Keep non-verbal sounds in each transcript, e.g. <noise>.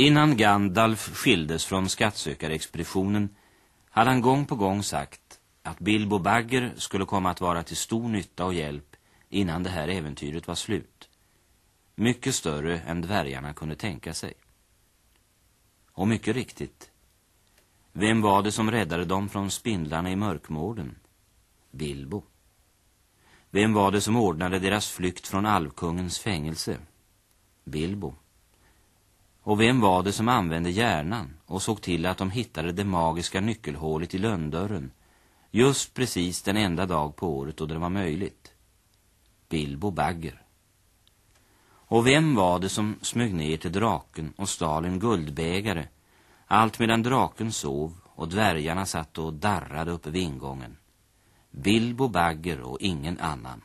Innan Gandalf skildes från skattsökarexpeditionen hade han gång på gång sagt att Bilbo Bagger skulle komma att vara till stor nytta och hjälp innan det här äventyret var slut. Mycket större än dvärgarna kunde tänka sig. Och mycket riktigt. Vem var det som räddade dem från spindlarna i mörkmården? Bilbo. Vem var det som ordnade deras flykt från alvkungens fängelse? Bilbo. Och vem var det som använde hjärnan och såg till att de hittade det magiska nyckelhålet i lönndörren just precis den enda dag på året då det var möjligt? Bilbo Bagger. Och vem var det som smög ner till draken och stal en guldbägare allt medan draken sov och dvärgarna satt och darrade uppe vid ingången? Bilbo Bagger och ingen annan.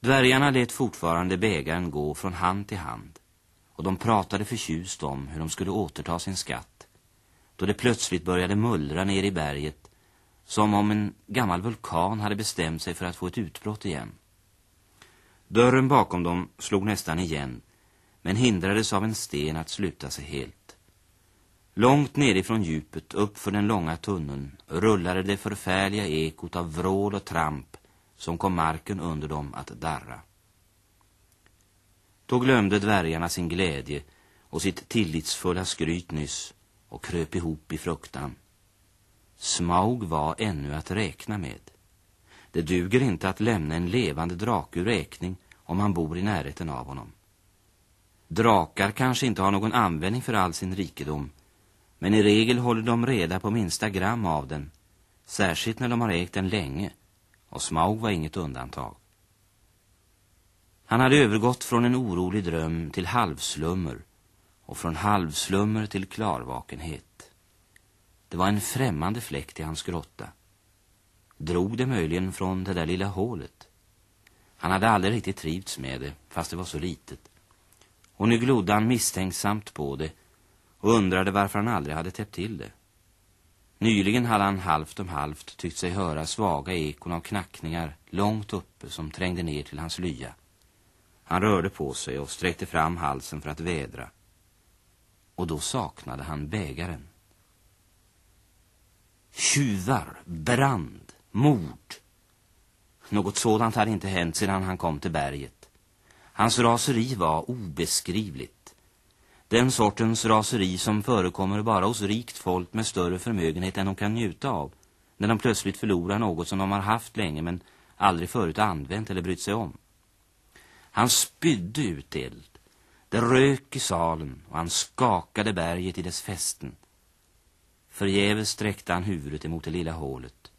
Dvärgarna lät fortfarande bägaren gå från hand till hand och de pratade förtjust om hur de skulle återta sin skatt då det plötsligt började mullra ner i berget som om en gammal vulkan hade bestämt sig för att få ett utbrott igen. Dörren bakom dem slog nästan igen men hindrades av en sten att sluta sig helt. Långt nerifrån djupet, upp för den långa tunneln, rullade det förfärliga ekot av vrål och tramp som kom marken under dem att darra. Då glömde dvärgarna sin glädje och sitt tillitsfulla skryt nyss och kröp ihop i fruktan. Smaug var ännu att räkna med. Det duger inte att lämna en levande drake ur räkning om man bor i närheten av honom. Drakar kanske inte har någon användning för all sin rikedom, men i regel håller de reda på minsta gram av den, särskilt när de har ägt den länge, och Smaug var inget undantag. Han hade övergått från en orolig dröm till halvslummer och från halvslummer till klarvakenhet. Det var en främmande fläkt i hans grotta. Drog det möjligen från det där lilla hålet? Han hade aldrig riktigt trivts med det, fast det var så litet. Och nu glodde han misstänksamt på det och undrade varför han aldrig hade täppt till det. Nyligen hade han halvt om halvt tyckt sig höra svaga ekon av knackningar långt uppe som trängde ner till hans lya. Han rörde på sig och sträckte fram halsen för att vädra. Och då saknade han bägaren. Tjuvar, brand, mord. Något sådant hade inte hänt sedan han kom till berget. Hans raseri var obeskrivligt. Den sortens raseri som förekommer bara hos rikt folk med större förmögenhet än de kan njuta av. När de plötsligt förlorar något som de har haft länge men aldrig förut använt eller brytt sig om. Han spydde ut eld. Det rök i salen och han skakade berget i dess fästen. Förgäves sträckte han huvudet emot det lilla hålet.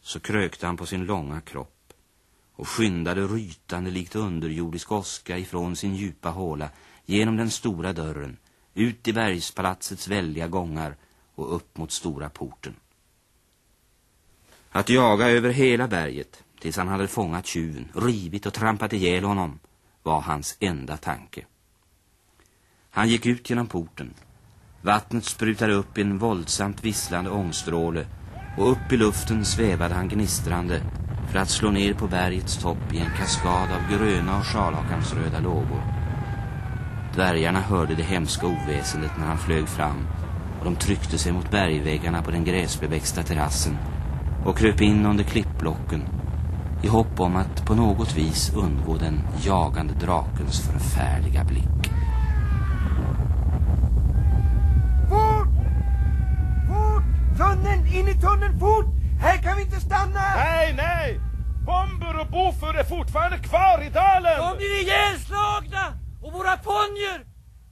Så krökte han på sin långa kropp och skyndade rytande likt underjordisk oska ifrån sin djupa håla genom den stora dörren, ut i bergspalatsets väldiga gångar och upp mot stora porten. Att jaga över hela berget tills han hade fångat tjuven, rivit och trampat ihjäl honom var hans enda tanke. Han gick ut genom porten. Vattnet sprutade upp i en våldsamt visslande ångstråle och upp i luften svävade han gnistrande för att slå ner på bergets topp i en kaskad av gröna och scharlakansröda lågor. Dvärgarna hörde det hemska oväsendet när han flög fram och de tryckte sig mot bergväggarna på den gräsbeväxta terrassen och kröp in under klippblocken i hopp om att på något vis undgå den jagande drakens förfärliga blick. Fort! Fort! Tunneln! In i tunneln, fort! Här kan vi inte stanna! Nej, nej! Bomber och boffer är fortfarande kvar i dalen! De blir ihjälslagna! Våra ponjer!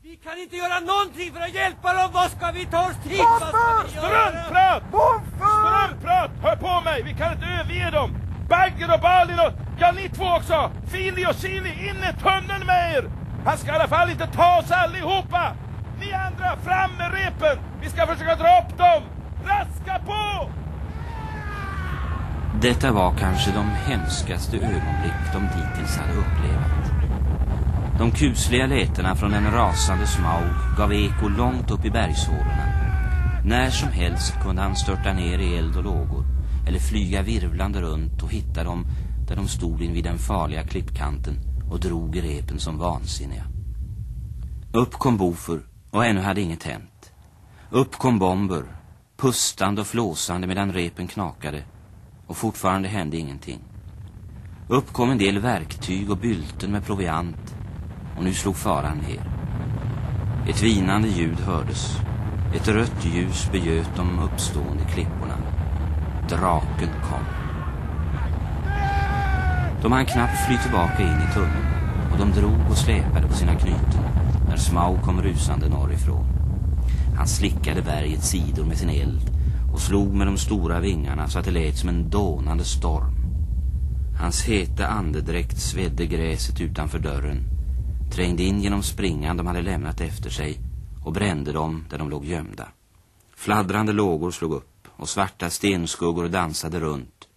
Vi kan inte göra någonting för att hjälpa dem! Vad ska vi ta oss till? Göra? Struntprat! Boffer! Struntprat! Hör på mig! Vi kan inte överge dem! Bagger och Balin och... Ja, ni två också! Fili och Chili, in i tunneln med er! Han ska i alla fall inte ta oss allihopa! Ni andra, fram med repen! Vi ska försöka dra upp dem! Raska på! Detta var kanske de hemskaste ögonblick de dittills hade upplevat. De kusliga lätena från en rasande Smaug gav eko långt upp i bergshålorna. När som helst kunde han störta ner i eld och lågor eller flyga virvlande runt och hitta dem där de stod invid den farliga klippkanten och drog i repen som vansinniga. Upp kom bofer och ännu hade inget hänt. Upp kom bomber, pustande och flåsande medan repen knakade och fortfarande hände ingenting. Upp kom en del verktyg och bylten med proviant och nu slog faran ner. Ett vinande ljud hördes. Ett rött ljus begöt de uppstående klipporna. Draken kom. De hann knappt fly tillbaka in i tunneln och de drog och släpade på sina knyten när Smaug kom rusande norrifrån. Han slickade bergets sidor med sin eld och slog med de stora vingarna så att det lät som en dånande storm. Hans heta andedräkt svedde gräset utanför dörren, trängde in genom springan de hade lämnat efter sig och brände dem där de låg gömda. Fladdrande lågor slog upp och svarta stenskuggor dansade runt.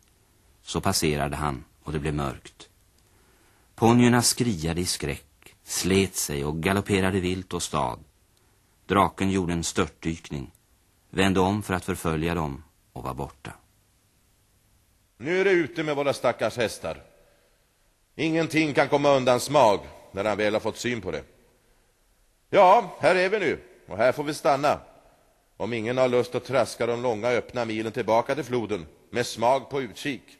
Så passerade han och det blev mörkt. Ponjerna skriade i skräck, slet sig och galopperade vilt och stad. Draken gjorde en störtdykning, vände om för att förfölja dem och var borta. Nu är det ute med våra stackars hästar. Ingenting kan komma undan Smag när han väl har fått syn på det. Ja, här är vi nu och här får vi stanna. Om ingen har lust att traska de långa öppna milen tillbaka till floden med Smag på utkik.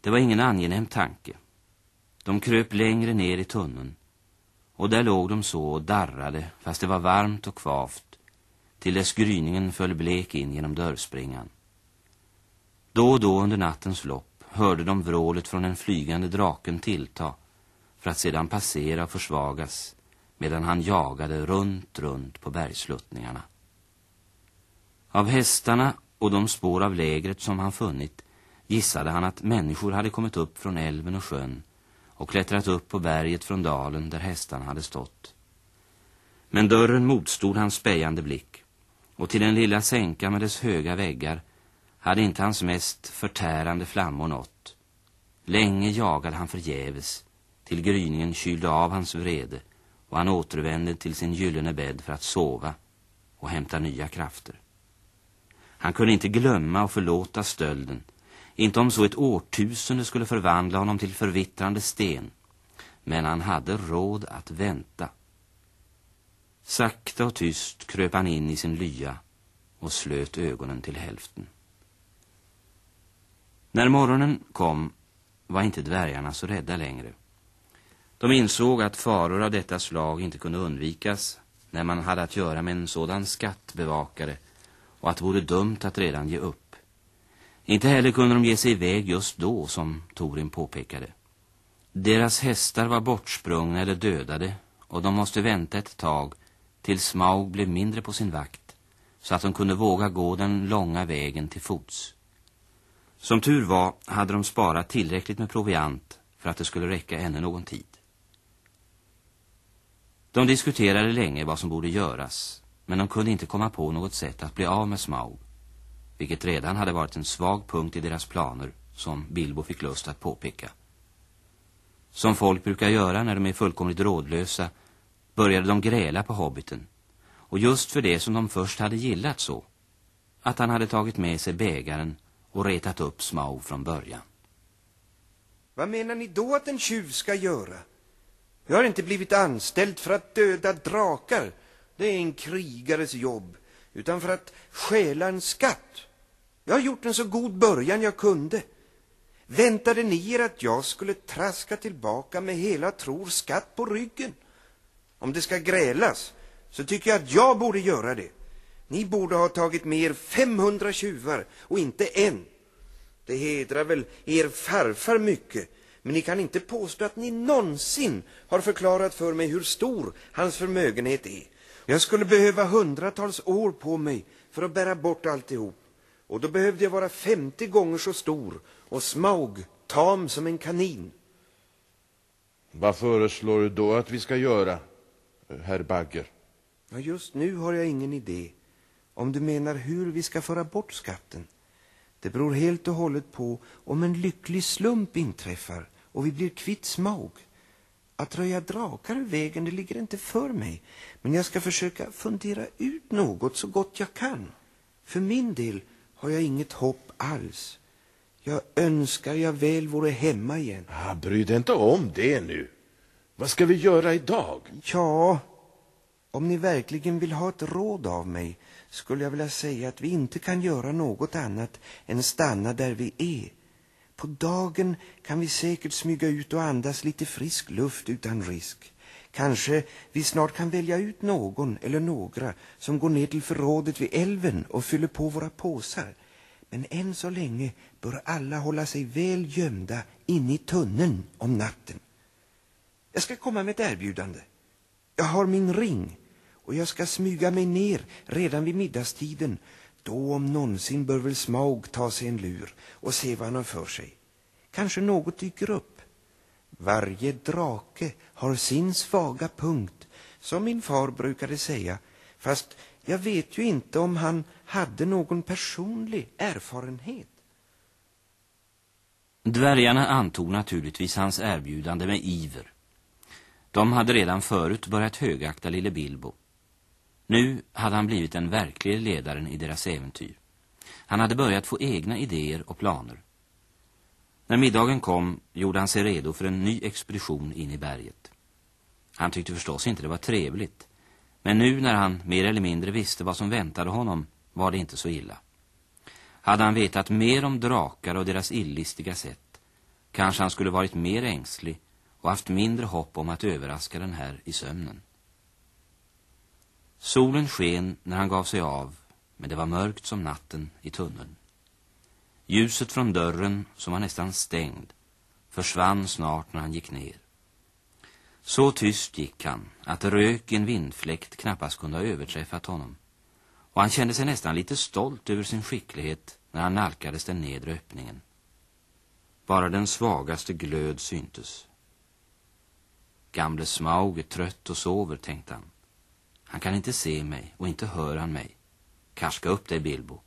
Det var ingen angenäm tanke. De kröp längre ner i tunneln och där låg de så och darrade fast det var varmt och kvavt till dess gryningen föll blek in genom dörrspringan. Då och då under nattens lopp hörde de vrålet från den flygande draken tillta för att sedan passera och försvagas medan han jagade runt, runt på bergsluttningarna. Av hästarna och de spår av lägret som han funnit gissade han att människor hade kommit upp från älven och sjön och klättrat upp på berget från dalen där hästarna hade stått. Men dörren motstod hans spejande blick och till den lilla sänka med dess höga väggar hade inte hans mest förtärande flammor nått. Länge jagade han förgäves till gryningen kylde av hans vrede och han återvände till sin gyllene bädd för att sova och hämta nya krafter. Han kunde inte glömma och förlåta stölden, inte om så ett årtusende skulle förvandla honom till förvittrande sten, men han hade råd att vänta. Sakta och tyst kröp han in i sin lya och slöt ögonen till hälften. När morgonen kom var inte dvärgarna så rädda längre. De insåg att faror av detta slag inte kunde undvikas när man hade att göra med en sådan skattbevakare och att det vore dumt att redan ge upp. Inte heller kunde de ge sig iväg just då, som Torin påpekade. Deras hästar var bortsprungna eller dödade och de måste vänta ett tag tills Smaug blev mindre på sin vakt så att de kunde våga gå den långa vägen till fots. Som tur var hade de sparat tillräckligt med proviant för att det skulle räcka ännu någon tid. De diskuterade länge vad som borde göras, men de kunde inte komma på något sätt att bli av med Smaug, vilket redan hade varit en svag punkt i deras planer, som Bilbo fick lust att påpeka. Som folk brukar göra när de är fullkomligt rådlösa började de gräla på hobbiten, och just för det som de först hade gillat så, att han hade tagit med sig bägaren och retat upp Smaug från början. Vad menar ni då att en tjuv ska göra? Jag har inte blivit anställd för att döda drakar. Det är en krigares jobb. Utan för att stjäla en skatt. Jag har gjort en så god början jag kunde. Väntade ni er att jag skulle traska tillbaka med hela Tror skatt på ryggen? Om det ska grälas så tycker jag att jag borde göra det. Ni borde ha tagit med er 500 tjuvar och inte en. Det hedrar väl er farfar mycket men ni kan inte påstå att ni någonsin har förklarat för mig hur stor hans förmögenhet är. Jag skulle behöva hundratals år på mig för att bära bort alltihop. Och då behövde jag vara 50 gånger så stor och Smaug tam som en kanin. Vad föreslår du då att vi ska göra, herr Bagger? Ja, just nu har jag ingen idé. Om du menar hur vi ska föra bort skatten. Det beror helt och hållet på om en lycklig slump inträffar och vi blir kvitt Smaug. Att röja drakar ur vägen, det ligger inte för mig. Men jag ska försöka fundera ut något så gott jag kan. För min del har jag inget hopp alls. Jag önskar jag väl vore hemma igen. Ah, bry dig inte om det nu. Vad ska vi göra idag? Ja, om ni verkligen vill ha ett råd av mig skulle jag vilja säga att vi inte kan göra något annat än stanna där vi är. På dagen kan vi säkert smyga ut och andas lite frisk luft utan risk. Kanske vi snart kan välja ut någon eller några som går ner till förrådet vid älven och fyller på våra påsar. Men än så länge bör alla hålla sig väl gömda inne i tunneln om natten. Jag ska komma med ett erbjudande. Jag har min ring och jag ska smyga mig ner redan vid middagstiden. Då om någonsin bör väl Smaug ta sig en lur och se vad han har för sig. Kanske något dyker upp. Varje drake har sin svaga punkt, som min far brukade säga. Fast jag vet ju inte om han hade någon personlig erfarenhet. Dvärgarna antog naturligtvis hans erbjudande med iver. De hade redan förut börjat högakta lille Bilbo. Nu hade han blivit den verkliga ledaren i deras äventyr. Han hade börjat få egna idéer och planer. När middagen kom gjorde han sig redo för en ny expedition in i berget. Han tyckte förstås inte det var trevligt. Men nu när han mer eller mindre visste vad som väntade honom var det inte så illa. Hade han vetat mer om drakar och deras illistiga sätt kanske han skulle varit mer ängslig och haft mindre hopp om att överraska den här i sömnen. Solen sken när han gav sig av, men det var mörkt som natten i tunneln. Ljuset från dörren, som var nästan stängd, försvann snart när han gick ner. Så tyst gick han att rök i en vindfläkt knappast kunde ha överträffat honom. Och han kände sig nästan lite stolt över sin skicklighet när han nalkades den nedre öppningen. Bara den svagaste glöd syntes. Gamle Smaug är trött och sover, tänkte han. Han kan inte se mig och inte hör han mig. Karska upp dig, Bilbo.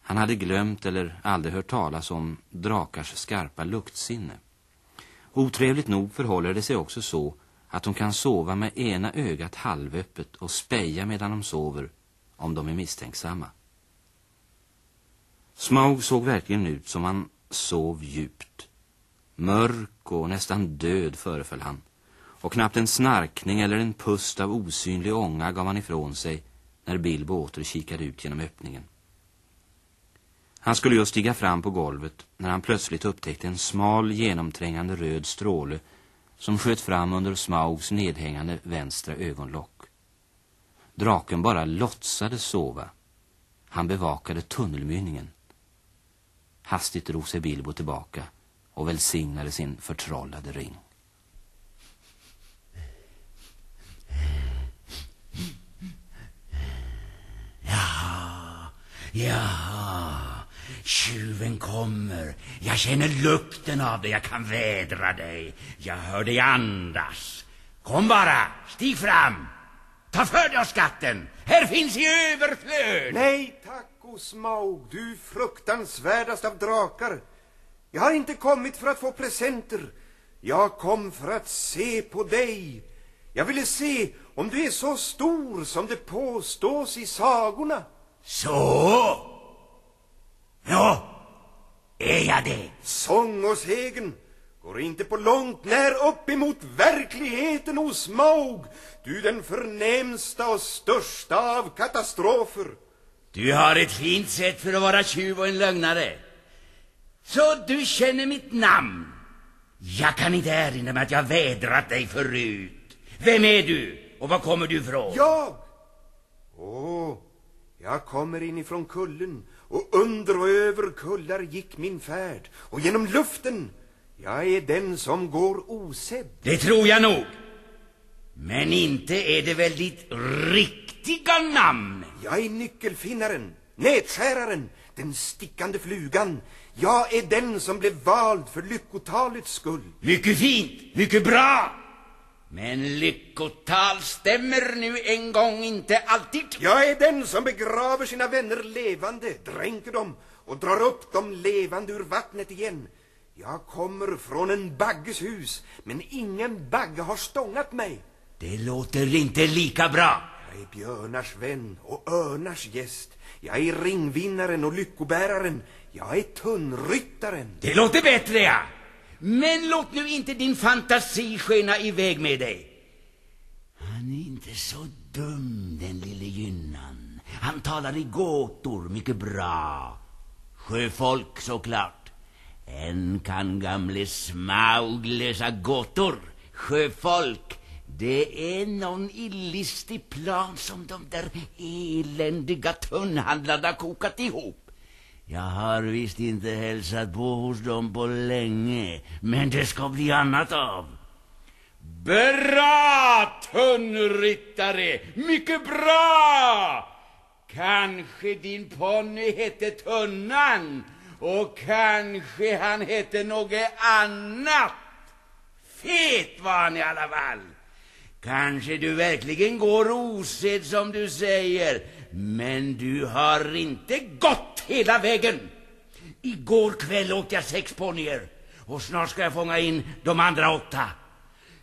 Han hade glömt eller aldrig hört talas om drakars skarpa luktsinne. Otrevligt nog förhåller det sig också så att de kan sova med ena ögat halvöppet och speja medan de sover om de är misstänksamma. Smaug såg verkligen ut som han sov djupt. Mörk och nästan död föreföll han. Och knappt en snarkning eller en pust av osynlig ånga gav han ifrån sig när Bilbo åter kikade ut genom öppningen. Han skulle just stiga fram på golvet när han plötsligt upptäckte en smal genomträngande röd stråle som sköt fram under Smaugs nedhängande vänstra ögonlock. Draken bara låtsades sova. Han bevakade tunnelmynningen. Hastigt drog sig Bilbo tillbaka och välsignade sin förtrollade ring. Jaha, tjuven kommer. Jag känner lukten av dig, jag kan vädra dig. Jag hör dig andas. Kom bara, stig fram. Ta för dig av skatten. Här finns i överflöd. Nej tack, Osmaug. Du fruktansvärdast av drakar. Jag har inte kommit för att få presenter. Jag kom för att se på dig. Jag ville se om du är så stor som det påstås i sagorna. Så? Ja, är jag det? Sång och sägen går inte på långt när upp emot verkligheten hos Smaug. Du den förnämsta och största av katastrofer. Du har ett fint sätt för att vara tjuv och en lögnare. Så du känner mitt namn? Jag kan inte erinra mig att jag vädrat dig förut. Vem är du och var kommer du ifrån? Jag? Åh, jag kommer inifrån kullen och under och över kullar gick min färd och genom luften jag är den som går osedd. Det tror jag nog. Men inte är det väl ditt riktiga namn? Jag är nyckelfinnaren, nedskäraren, den stickande flugan. Jag är den som blev vald för lyckotalets skull. Mycket fint, mycket bra. Men lyckotal stämmer nu en gång inte alltid. Jag är den som begraver sina vänner levande, dränker dem och drar upp dem levande ur vattnet igen. Jag kommer från en bagges hus, men ingen bagge har stångat mig. Det låter inte lika bra. Jag är björnars vän och örnars gäst. Jag är ringvinnaren och lyckobäraren. Jag är tunnryttaren. Det låter bättre, ja. Men låt nu inte din fantasi skena iväg med dig. Han är inte så dum, den lille gynnan. Han talar i gåtor mycket bra. Sjöfolk såklart. Än kan gamle Smaug lösa gåtor. Sjöfolk, det är någon illistig plan som de där eländiga tunnhandlarna kokat ihop. Jag har visst inte hälsat på hos dem på länge, men det ska bli annat av. Bra, tunnryttare! Mycket bra! Kanske din ponny hette Tunnan och kanske han hette något annat. Fet var han i alla fall. Kanske du verkligen går osedd som du säger, men du har inte gått hela vägen. Igår kväll åt jag sex ponnyer och snart ska jag fånga in de andra åtta.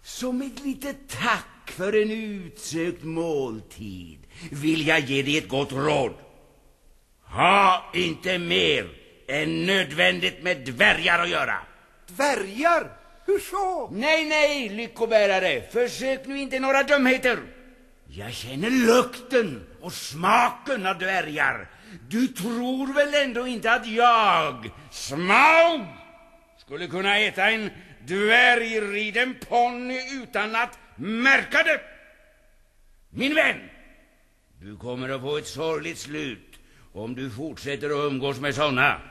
Som ett litet tack för en utsökt måltid vill jag ge dig ett gott råd. Ha inte mer än nödvändigt med dvärgar att göra. Dvärgar? Hur så? Nej, nej, lyckobärare, försök nu inte några dumheter. Jag känner lukten och smaken av dvärgar. Du tror väl ändå inte att jag, Smaug, skulle kunna äta en dvärgriden ponny utan att märka det? Min vän, du kommer att få ett sorgligt slut om du fortsätter att umgås med såna.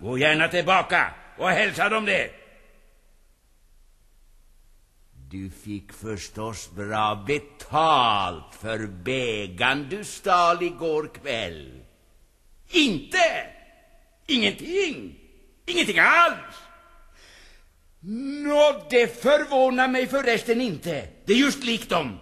Gå gärna tillbaka och hälsa dem det. Du fick förstås bra betalt för bägaren du stal igår kväll. Inte! Ingenting! Ingenting alls! Nå, det förvånar mig förresten inte. Det är just likt dem.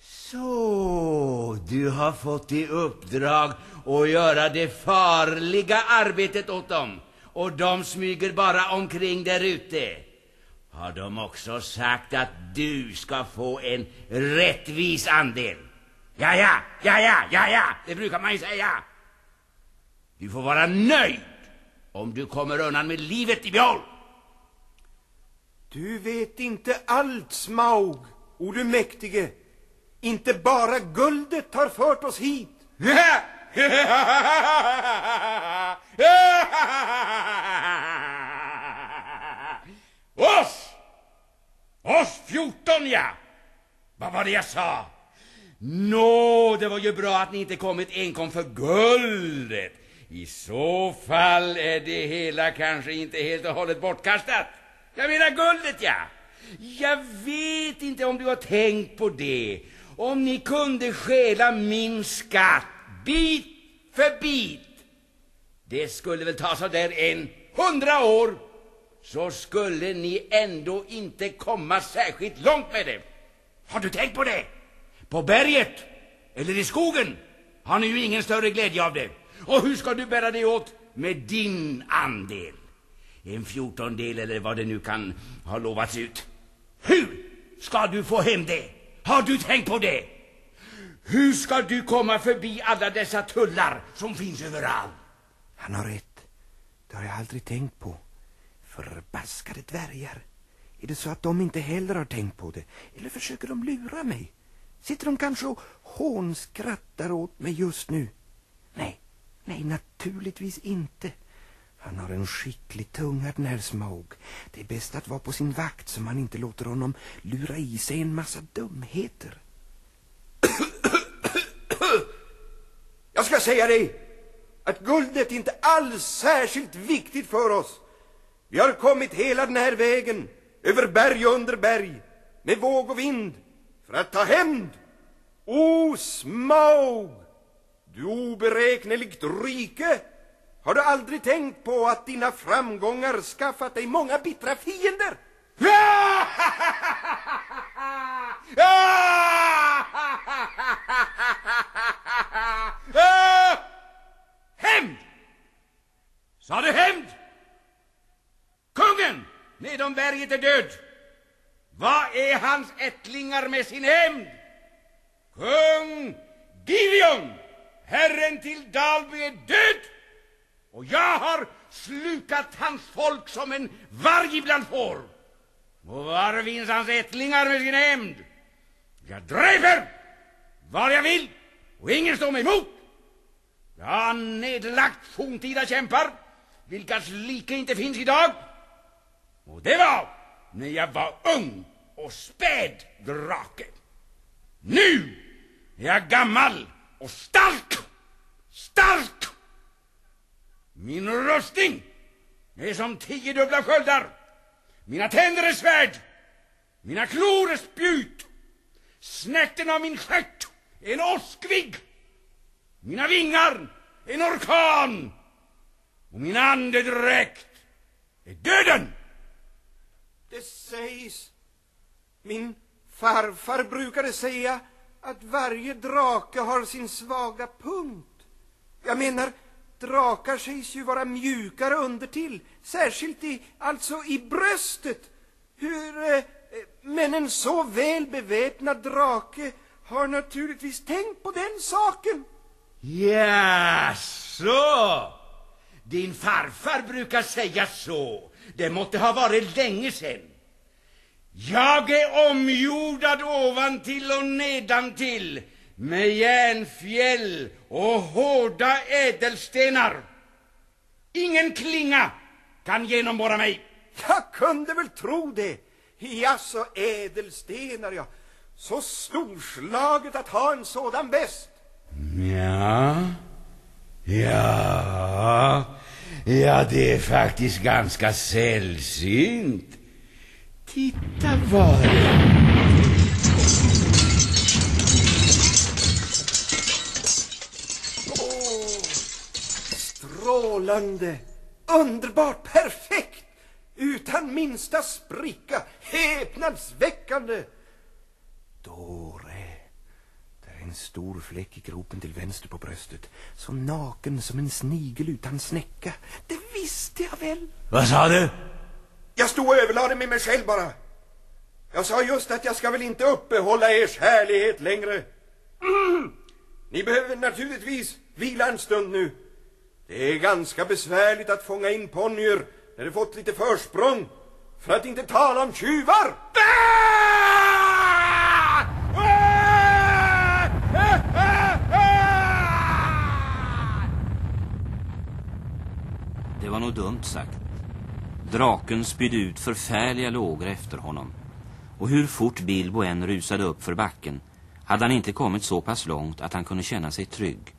Så, du har fått i uppdrag att göra det farliga arbetet åt dem och de smyger bara omkring där ute. Har de också sagt att du ska få en rättvis andel? Ja, ja, ja, ja, ja, ja, det brukar man ju säga. Du får vara nöjd om du kommer undan med livet i behåll. Du vet inte allt, Smaug, o du mäktige. Inte bara guldet har fört oss hit. <laughs> Oss! Oss fjorton, ja! Vad var det jag sa? Nå, det var ju bra att ni inte kommit enkom för guldet. I så fall är det hela kanske inte helt och hållet bortkastat. Jag menar guldet, ja. Jag vet inte om du har tänkt på det. Om ni kunde stjäla min skatt bit för bit. Det skulle väl ta så där en hundra år. Så skulle ni ändå inte komma särskilt långt med det. Har du tänkt på det? På berget eller i skogen har ni ju ingen större glädje av det. Och hur ska du bära dig åt med din andel? En fjortondel eller vad det nu kan ha lovats ut. Hur ska du få hem det? Har du tänkt på det? Hur ska du komma förbi alla dessa tullar som finns överallt? Han har rätt. Det har jag aldrig tänkt på. Förbaskade dvärgar. Är det så att de inte heller har tänkt på det? Eller försöker de lura mig? Sitter de kanske och hånskrattar åt mig just nu? Nej, nej, naturligtvis inte. Han har en skicklig tunga den här Smog. Det är bäst att vara på sin vakt så man inte låter honom lura i sig en massa dumheter. <coughs> Jag ska säga dig att guldet inte alls särskilt viktigt för oss. Vi har kommit hela den här vägen, över berg och under berg, med våg och vind, för att ta hämnd. O Smaug, du oberäkneligt rike! Har du aldrig tänkt på att dina framgångar skaffat dig många bittra fiender? <laughs> Hämnd! Sa du hämnd? Kungen nedom berget är död. Vad är hans ättlingar med sin hämnd? Kung Gideon, herren till Dalby, är död och jag har slukat hans folk som en varg ibland får. Och var finns hans ättlingar med sin hämnd? Jag dräper var jag vill och ingen står mig emot. Jag har nedlagt forntida kämpar, vilkas like inte finns idag. Och det var när jag var ung och späd drake. Nu är jag gammal och stark, stark. Min rustning är som tio dubbla sköldar. Mina tänder är svärd, mina klor är spjut. Snärten av min stjärt är en åskvigg. Mina vingar en orkan. Och min andedräkt är döden. Det sägs. Min farfar brukade säga att varje drake har sin svaga punkt. Jag menar, drakar sägs ju vara mjukare undertill, särskilt i, alltså i bröstet. Hur, eh, men en så väl beväpnad drake har naturligtvis tänkt på den saken. Ja, så. Din farfar brukar säga så. Det måtte ha varit länge sen. Jag är omjordad ovantill och nedantill med järnfjäll och hårda ädelstenar. Ingen klinga kan genomborra mig. Jag kunde väl tro det. Jaså, ädelstenar, ja. Så storslaget att ha en sådan väst. Ja, ja, ja, det är faktiskt ganska sällsynt. Titta. Åh, strålande, underbart, perfekt, utan minsta spricka, häpnadsväckande. Dore, där är en stor fläck i gropen till vänster på bröstet, så naken som en snigel utan snäcka. Det visste jag väl. Vad sa du? Jag stod och överlade med mig själv bara. Jag sa just att jag ska väl inte uppehålla ers härlighet längre. Mm. Ni behöver naturligtvis vila en stund nu. Det är ganska besvärligt att fånga in ponnyer när de fått lite försprång. För att inte tala om tjuvar. Det var nog dumt sagt. Draken spydde ut förfärliga lågor efter honom. Och hur fort Bilbo än rusade upp för backen hade han inte kommit så pass långt att han kunde känna sig trygg.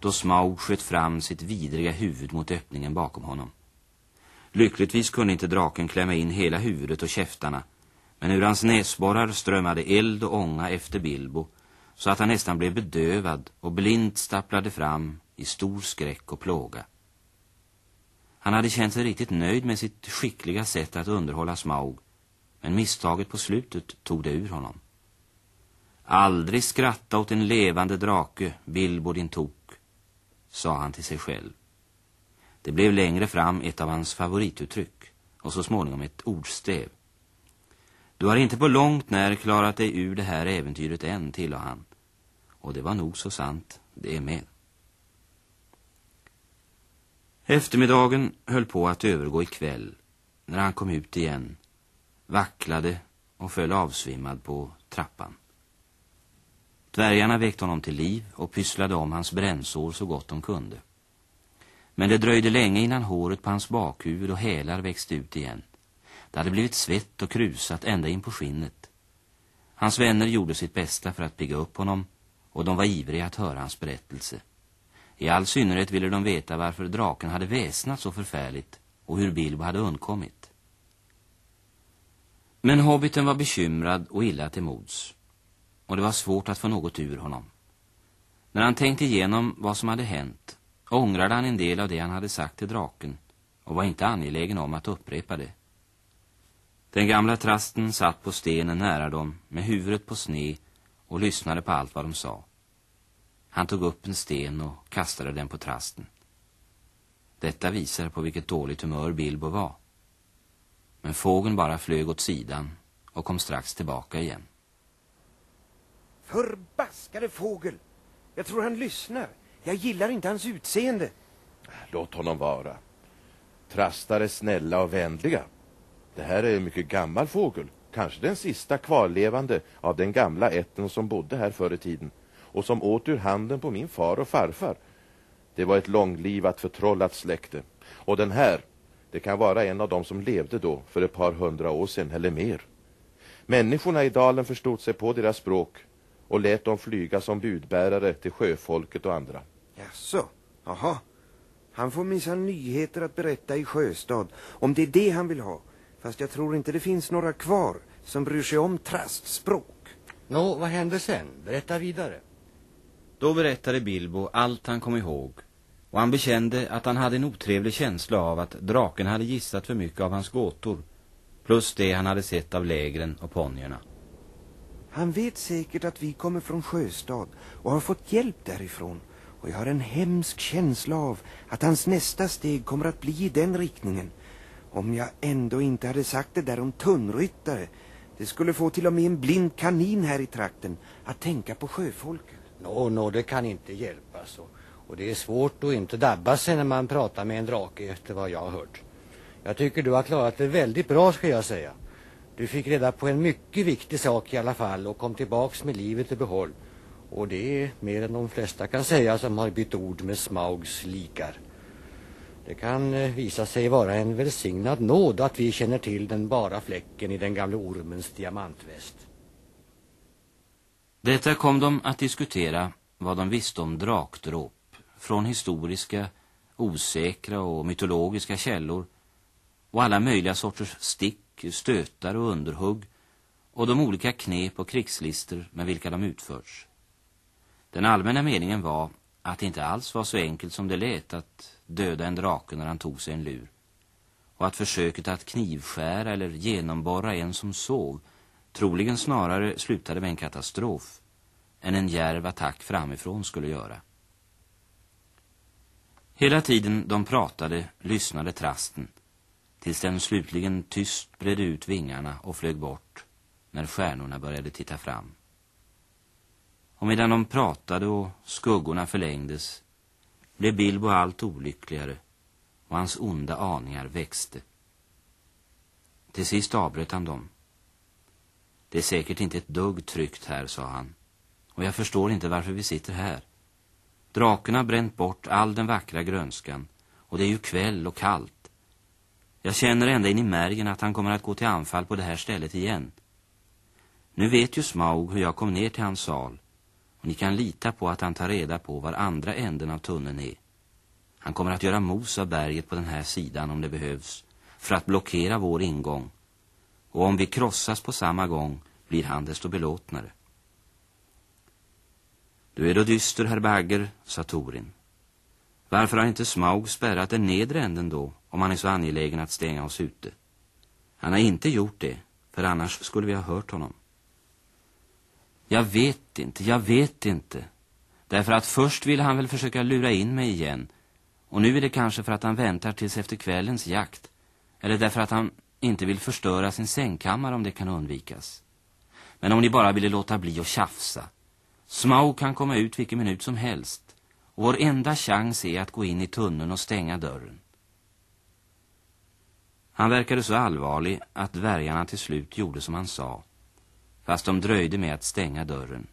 Då Smaug sköt fram sitt vidriga huvud mot öppningen bakom honom. Lyckligtvis kunde inte draken klämma in hela huvudet och käftarna, men ur hans näsborrar strömmade eld och ånga efter Bilbo, så att han nästan blev bedövad och blint stapplade fram i stor skräck och plåga. Han hade känt sig riktigt nöjd med sitt skickliga sätt att underhålla Smaug, men misstaget på slutet tog det ur honom. Aldrig skratta åt en levande drake, Bilbo din tok, sa han till sig själv. Det blev längre fram ett av hans favorituttryck och så småningom ett ordstäv. Du har inte på långt när klarat dig ur det här äventyret än, tillade han. Och det var nog så sant, det är med. Eftermiddagen höll på att övergå i kväll när han kom ut igen, vacklade och föll avsvimmad på trappan. Dvärgarna väckte honom till liv och pysslade om hans brännsår så gott de kunde. Men det dröjde länge innan håret på hans bakhuvud och hälar växte ut igen. Det hade blivit svett och krusat ända in på skinnet. Hans vänner gjorde sitt bästa för att bygga upp honom och de var ivriga att höra hans berättelse. I all synnerhet ville de veta varför draken hade väsnat så förfärligt och hur Bilbo hade undkommit. Men hobbiten var bekymrad och illa till mods och det var svårt att få något ur honom. När han tänkte igenom vad som hade hänt ångrade han en del av det han hade sagt till draken och var inte angelägen om att upprepa det. Den gamla trasten satt på stenen nära dem med huvudet på sne och lyssnade på allt vad de sa. Han tog upp en sten och kastade den på trasten. Detta visar på vilket dåligt humör Bilbo var. Men fågeln bara flög åt sidan och kom strax tillbaka igen. Förbaskade fågel. Jag tror han lyssnar. Jag gillar inte hans utseende. Låt honom vara. Trastar är snälla och vänliga. Det här är en mycket gammal fågel. Kanske den sista kvarlevande av den gamla ätten som bodde här förr i tiden och som åt ur handen på min far och farfar. Det var ett långlivat förtrollat släkte. Och den här, det kan vara en av dem som levde då för ett par hundra år sedan eller mer. Människorna i dalen förstod sig på deras språk och lät dem flyga som budbärare till sjöfolket och andra. Jaså, jaha. Han får minsann nyheter att berätta i Sjöstad om det är det han vill ha. Fast jag tror inte det finns några kvar som bryr sig om trastspråk. Nå, vad hände sen? Berätta vidare. Då berättade Bilbo allt han kom ihåg och han bekände att han hade en otrevlig känsla av att draken hade gissat för mycket av hans gåtor plus det han hade sett av lägren och ponjerna. Han vet säkert att vi kommer från Sjöstad och har fått hjälp därifrån. Och jag har en hemsk känsla av att hans nästa steg kommer att bli i den riktningen. Om jag ändå inte hade sagt det där om tunnryttare. Det skulle få till och med en blind kanin här i trakten att tänka på sjöfolket. Nå, nå, det kan inte hjälpas. Och, och det är svårt att inte dabba sig när man pratar med en drake efter vad jag har hört. Jag tycker du har klarat det väldigt bra ska jag säga. Du fick reda på en mycket viktig sak i alla fall och kom tillbaks med livet i behåll. Och det är mer än de flesta kan säga som har bytt ord med Smaugs likar. Det kan eh, visa sig vara en välsignad nåd att vi känner till den bara fläcken i den gamla ormens diamantväst. Detta kom de att diskutera vad de visste om drakdråp från historiska, osäkra och mytologiska källor och alla möjliga sorters stick, stötar och underhugg och de olika knep och krigslister med vilka de utförts. Den allmänna meningen var att det inte alls var så enkelt som det lät att döda en drake när han tog sig en lur och att försöket att knivskära eller genomborra en som sov troligen snarare slutade med en katastrof än en järv attack framifrån skulle göra. Hela tiden de pratade lyssnade trasten tills den slutligen tyst bredde ut vingarna och flög bort när stjärnorna började titta fram. Och medan de pratade och skuggorna förlängdes blev Bilbo allt olyckligare och hans onda aningar växte. Till sist avbröt han dem. Det är säkert inte ett dugg tryggt här, sa han. Och jag förstår inte varför vi sitter här. Draken har bränt bort all den vackra grönskan och det är ju kväll och kallt. Jag känner ända in i märgen att han kommer att gå till anfall på det här stället igen. Nu vet ju Smaug hur jag kom ner till hans sal och ni kan lita på att han tar reda på var andra änden av tunneln är. Han kommer att göra mos av berget på den här sidan om det behövs för att blockera vår ingång. Och om vi krossas på samma gång blir han desto belåtnare. Du är då dyster, herr Bagger, sa Torin. Varför har inte Smaug spärrat den nedre änden då, om han är så angelägen att stänga oss ute? Han har inte gjort det, för annars skulle vi ha hört honom. Jag vet inte, jag vet inte. Därför att först ville han väl försöka lura in mig igen. Och nu är det kanske för att han väntar tills efter kvällens jakt. Eller därför att han inte vill förstöra sin sängkammare om det kan undvikas. Men om ni bara ville låta bli att tjafsa. Smaug kan komma ut vilken minut som helst. Och vår enda chans är att gå in i tunneln och stänga dörren. Han verkade så allvarlig att dvärgarna till slut gjorde som han sa. Fast de dröjde med att stänga dörren.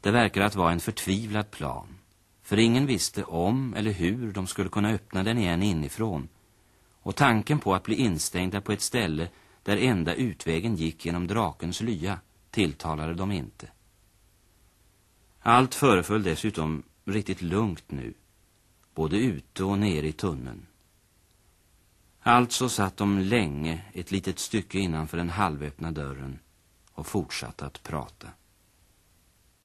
Det verkade att vara en förtvivlad plan. För ingen visste om eller hur de skulle kunna öppna den igen inifrån. Och tanken på att bli instängda på ett ställe där enda utvägen gick genom drakens lya tilltalade dem inte. Allt föreföll dessutom riktigt lugnt nu, både ute och nere i tunneln. Alltså satt de länge ett litet stycke innanför den halvöppna dörren och fortsatte att prata.